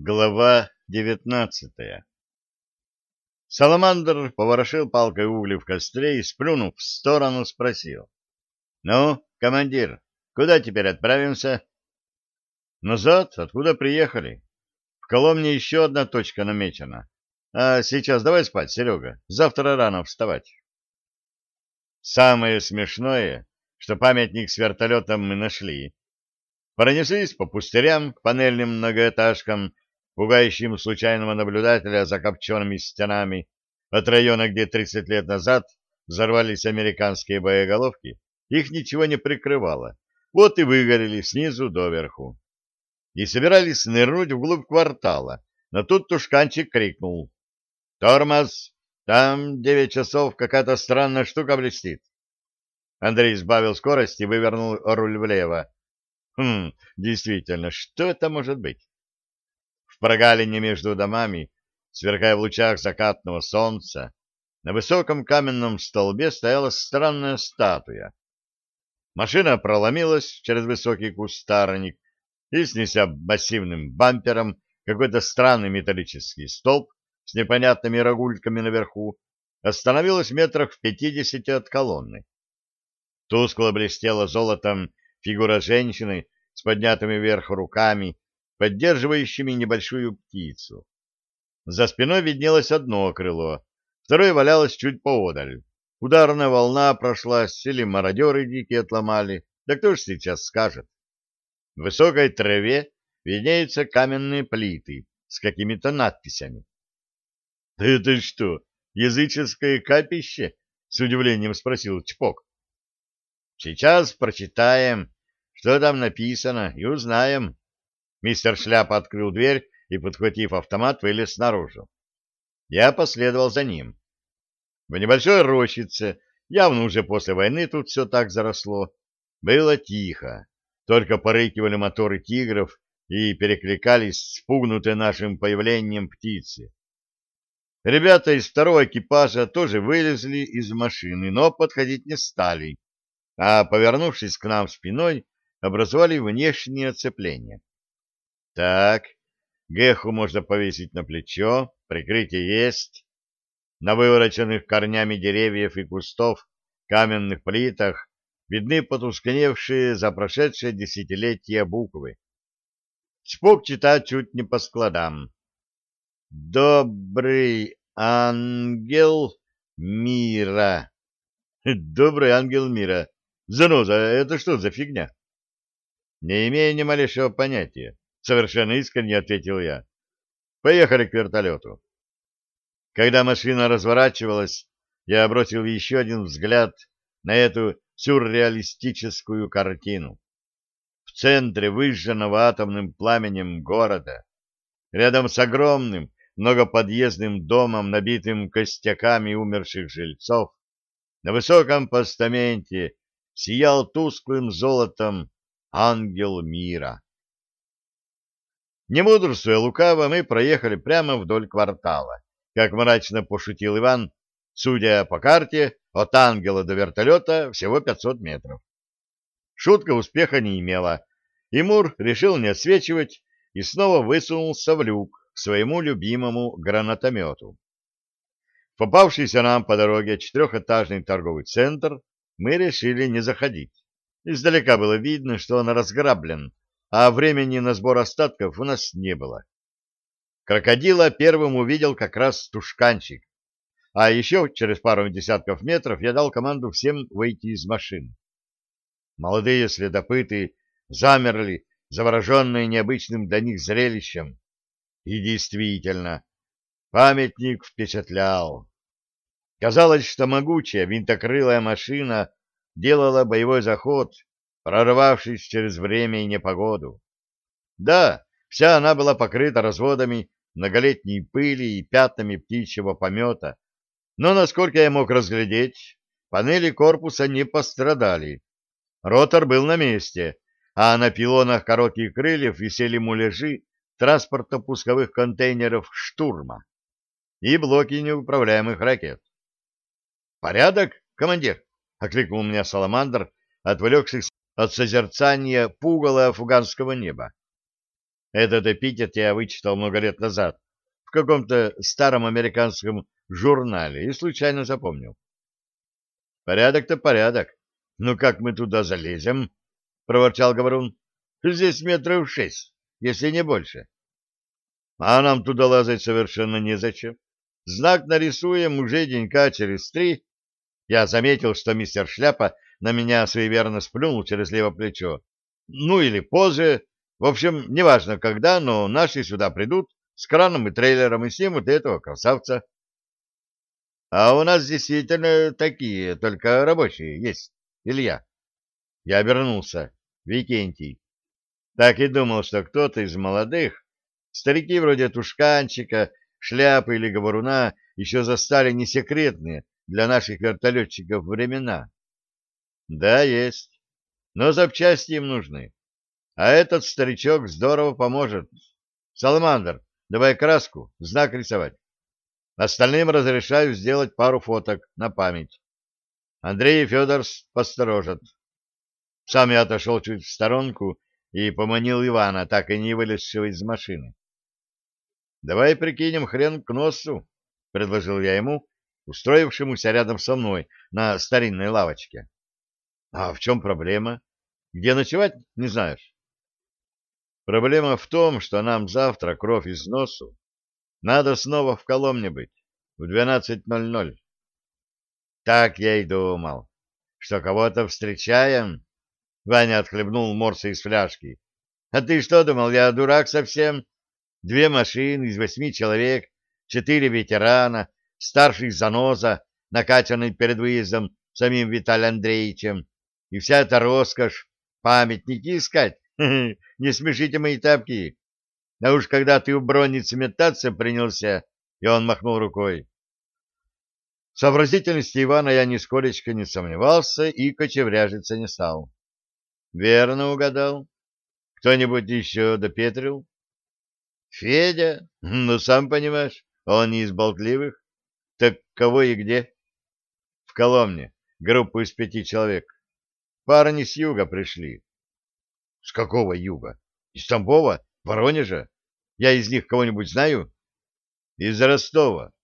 Глава девятнадцатая Саламандр поворошил палкой угли в костре и, сплюнув в сторону, спросил. — Ну, командир, куда теперь отправимся? — Назад, откуда приехали. В Коломне еще одна точка намечена. А сейчас давай спать, Серега, завтра рано вставать. Самое смешное, что памятник с вертолетом мы нашли. Пронеслись по пустырям панельным многоэтажкам, пугающим случайного наблюдателя за копчеными стенами от района, где 30 лет назад взорвались американские боеголовки, их ничего не прикрывало. Вот и выгорели снизу доверху. И собирались нырнуть вглубь квартала, но тут тушканчик крикнул. «Тормоз! Там девять часов какая-то странная штука блестит!» Андрей сбавил скорость и вывернул руль влево. Хм, действительно, что это может быть? В прогалине между домами, сверкая в лучах закатного солнца, на высоком каменном столбе стояла странная статуя. Машина проломилась через высокий кустарник и, снеся массивным бампером какой-то странный металлический столб с непонятными рогульками наверху, остановилась метрах в пятидесяти от колонны. Тускло блестела золотом фигура женщины с поднятыми вверх руками поддерживающими небольшую птицу. За спиной виднелось одно крыло, второе валялось чуть поодаль. Ударная волна прошлась, или мародеры дикие отломали, да кто ж сейчас скажет. В высокой траве виднеются каменные плиты с какими-то надписями. — это что, языческое капище? — с удивлением спросил Чпок. — Сейчас прочитаем, что там написано, и узнаем, Мистер Шляпа открыл дверь и, подхватив автомат, вылез наружу. Я последовал за ним. В небольшой рощице, явно уже после войны тут все так заросло, было тихо. Только порыкивали моторы тигров и перекликались спугнутые нашим появлением птицы. Ребята из второго экипажа тоже вылезли из машины, но подходить не стали, а, повернувшись к нам спиной, образовали внешнее оцепление. Так, Геху можно повесить на плечо, прикрытие есть. На вывороченных корнями деревьев и кустов каменных плитах видны потускневшие за прошедшее десятилетия буквы. Чпок читать чуть не по складам. «Добрый ангел мира». «Добрый ангел мира». Заноза, это что за фигня? Не имею ни малейшего понятия. Совершенно искренне ответил я. Поехали к вертолету. Когда машина разворачивалась, я бросил еще один взгляд на эту сюрреалистическую картину. В центре выжженного атомным пламенем города, рядом с огромным многоподъездным домом, набитым костяками умерших жильцов, на высоком постаменте сиял тусклым золотом ангел мира. Не мудрствуя лукаво, мы проехали прямо вдоль квартала. Как мрачно пошутил Иван, судя по карте, от ангела до вертолета всего 500 метров. Шутка успеха не имела, и Мур решил не отсвечивать и снова высунулся в люк к своему любимому гранатомету. попавшийся нам по дороге четырехэтажный торговый центр мы решили не заходить. Издалека было видно, что он разграблен, а времени на сбор остатков у нас не было. Крокодила первым увидел как раз тушканчик, а еще через пару десятков метров я дал команду всем выйти из машин. Молодые следопыты замерли, завороженные необычным для них зрелищем. И действительно, памятник впечатлял. Казалось, что могучая винтокрылая машина делала боевой заход прорвавшись через время и непогоду. Да, вся она была покрыта разводами многолетней пыли и пятнами птичьего помета, но, насколько я мог разглядеть, панели корпуса не пострадали. Ротор был на месте, а на пилонах коротких крыльев висели муляжи транспортно-пусковых контейнеров «Штурма» и блоки неуправляемых ракет. «Порядок, командир?» — окликнул меня Саламандр, отвлекшись от созерцания пугала афганского неба. Этот эпитет я вычитал много лет назад в каком-то старом американском журнале и случайно запомнил. Порядок-то порядок. Ну как мы туда залезем? проворчал Говорун. Здесь метров шесть, если не больше. А нам туда лазать совершенно незачем. Знак нарисуем уже денька через три. Я заметил, что мистер Шляпа на меня своеверно сплюнул через левое плечо. Ну или позже. В общем, неважно когда, но наши сюда придут с краном и трейлером и снимут этого красавца. А у нас действительно такие, только рабочие есть, Илья. Я обернулся. Викентий. Так и думал, что кто-то из молодых, старики вроде Тушканчика, Шляпы или Говоруна, еще застали несекретные для наших вертолетчиков времена. Да, есть. Но запчасти им нужны. А этот старичок здорово поможет. Саламандр, давай краску, знак рисовать. Остальным разрешаю сделать пару фоток на память. Андрей и Федор посторожат. Сам я отошел чуть в сторонку и поманил Ивана, так и не вылезшего из машины. — Давай прикинем хрен к носу, — предложил я ему, устроившемуся рядом со мной на старинной лавочке. — А в чем проблема? Где ночевать, не знаешь? Проблема в том, что нам завтра кровь из носу надо снова в Коломне быть, в 12.00. Так я и думал, что кого-то встречаем. Ваня отхлебнул морса из фляжки. А ты что думал, я дурак совсем? Две машины из восьми человек, четыре ветерана, старший заноза, накачанный перед выездом самим Виталием Андреевичем, и вся эта роскошь, памятники искать? Не смешите мои тапки. А уж когда ты у бронницы метаться принялся, и он махнул рукой. В сообразительности Ивана я нисколечко не сомневался и кочевряжиться не стал. Верно угадал. Кто-нибудь еще допетрил? Федя? Ну, сам понимаешь, он не из болтливых. Так кого и где? В Коломне. Группу из пяти человек. Парни с юга пришли. С какого юга? Из Тамбова? Воронежа? Я из них кого-нибудь знаю? Из Ростова.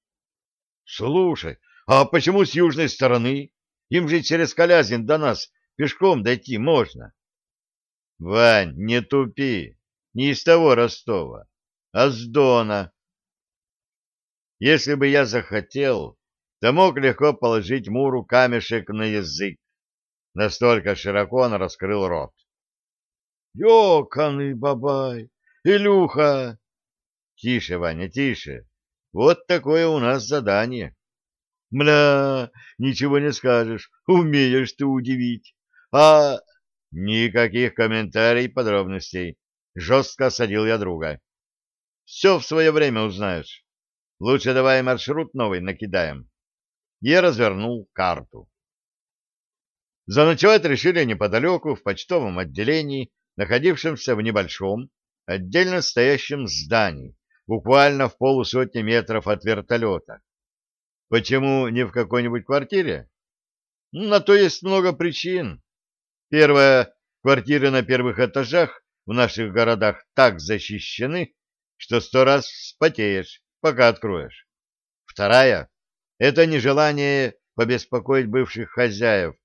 Слушай, а почему с южной стороны? Им же через Колязин до нас пешком дойти можно. Вань, не тупи. Не из того Ростова, а с Дона. Если бы я захотел, то мог легко положить Муру камешек на язык. Настолько широко он раскрыл рот. Ёканый бабай! Илюха! Тише, Ваня, тише. Вот такое у нас задание. Мля, ничего не скажешь. Умеешь ты удивить. А... Никаких комментариев подробностей. Жестко осадил я друга. Все в свое время узнаешь. Лучше давай маршрут новый накидаем. Я развернул карту. Заночевать решили неподалеку, в почтовом отделении, находившемся в небольшом, отдельно стоящем здании, буквально в полусотни метров от вертолета. Почему не в какой-нибудь квартире? Ну, на то есть много причин. Первое, квартиры на первых этажах в наших городах так защищены, что сто раз вспотеешь, пока откроешь. Вторая, это нежелание побеспокоить бывших хозяев,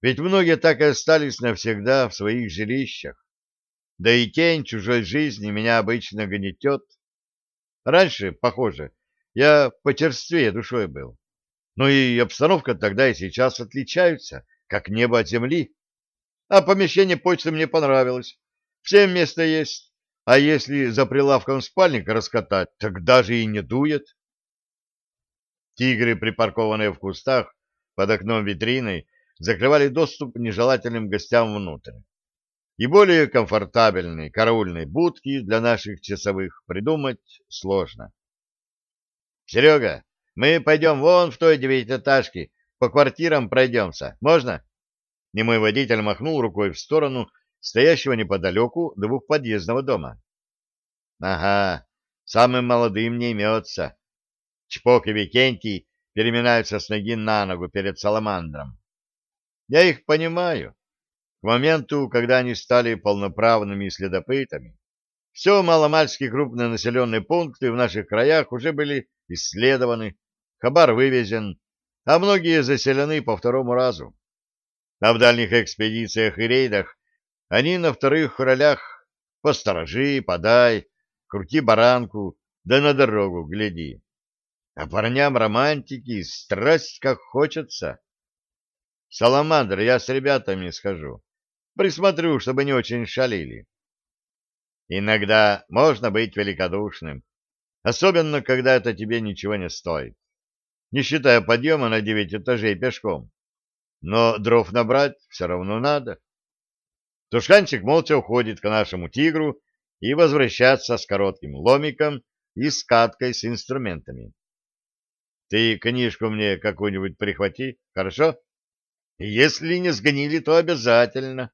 ведь многие так и остались навсегда в своих жилищах. Да и тень чужой жизни меня обычно гнетет. Раньше, похоже, я почерствее душой был. Но и обстановка тогда и сейчас отличаются, как небо от земли. А помещение почты мне понравилось. Всем место есть. А если за прилавком спальник раскатать, так даже и не дует. Тигры, припаркованные в кустах под окном витриной, закрывали доступ нежелательным гостям внутрь и более комфортабельной караульной будки для наших часовых придумать сложно. — Серега, мы пойдем вон в той девятиэтажке, по квартирам пройдемся. Можно? Немой водитель махнул рукой в сторону стоящего неподалеку двухподъездного дома. — Ага, самым молодым не имется. Чпок и Викентий переминаются с ноги на ногу перед Саламандром. Я их понимаю. К моменту, когда они стали полноправными следопытами, Все маломальски крупные населенные пункты в наших краях уже были исследованы, хабар вывезен, а многие заселены по второму разу. А в дальних экспедициях и рейдах они на вторых ролях посторожи, подай, крути баранку, да на дорогу гляди. А парням романтики, страсть как хочется. Саламандр, я с ребятами схожу. Присмотрю, чтобы не очень шалили. Иногда можно быть великодушным, особенно когда это тебе ничего не стоит, не считая подъема на девять этажей пешком. Но дров набрать все равно надо. Тушканчик молча уходит к нашему тигру и возвращается с коротким ломиком и скаткой с инструментами. Ты книжку мне какую-нибудь прихвати, хорошо? Если не сгнили, то обязательно.